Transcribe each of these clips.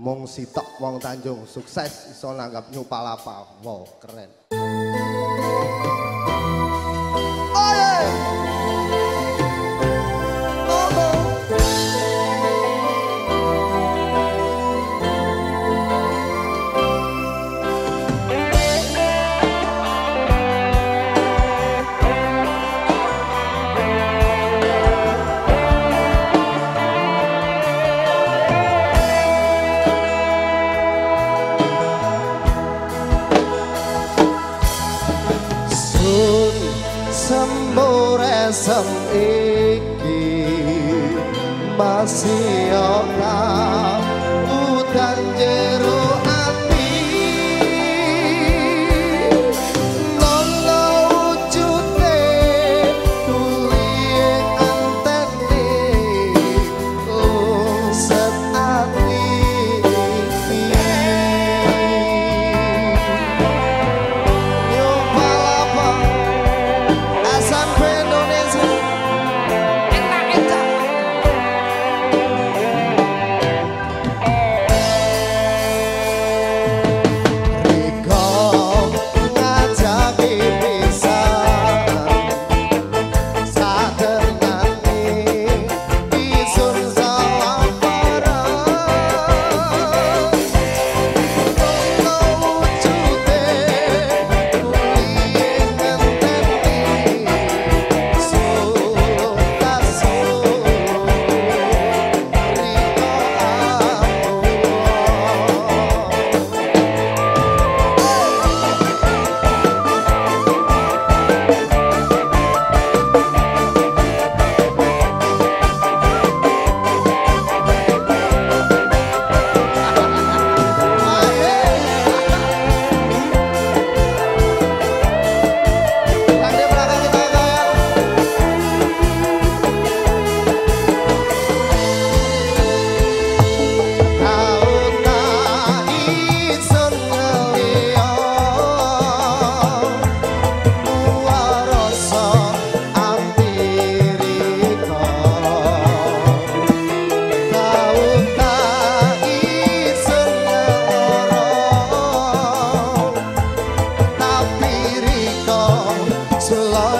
mung sitok wong Tanjung sukses iso nanggap nyupalapa wow keren iki masih ana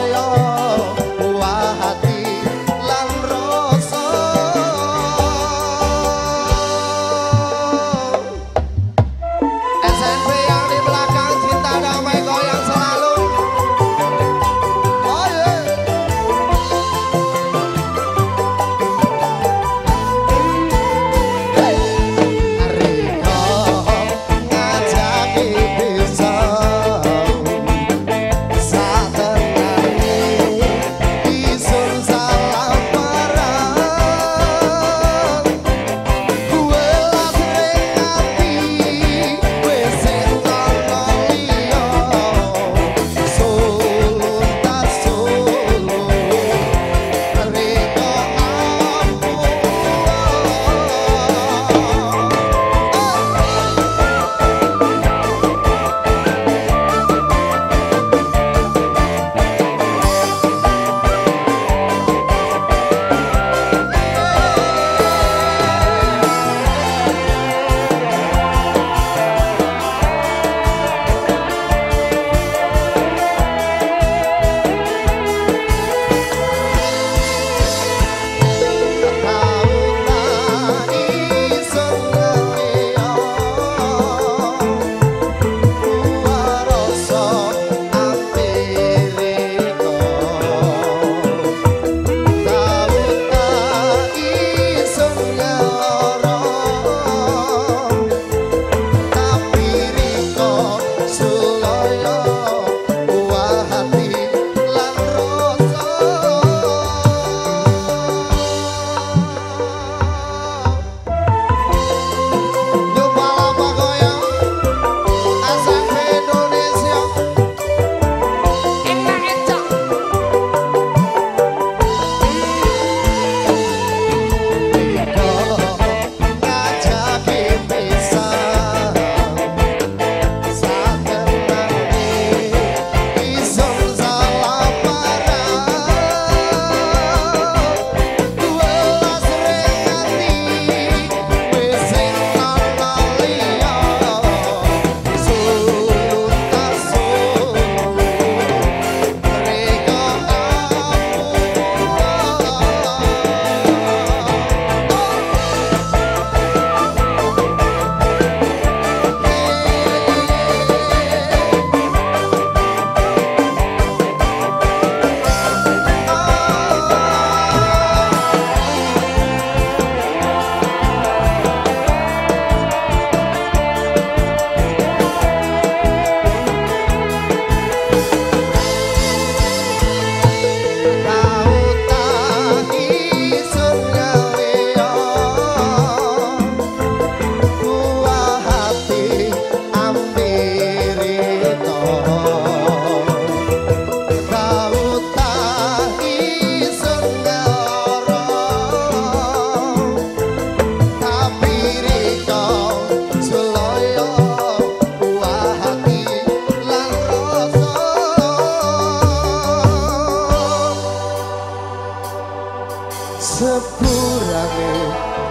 या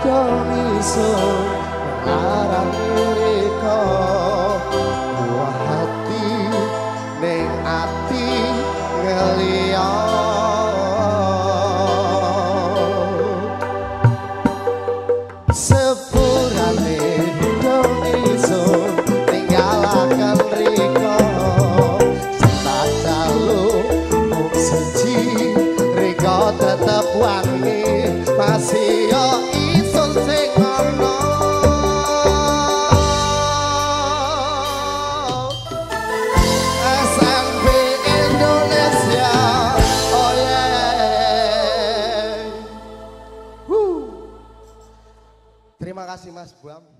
kon iso aran mereka. Buah hati ning ati ngeling. Kasih Mas Buam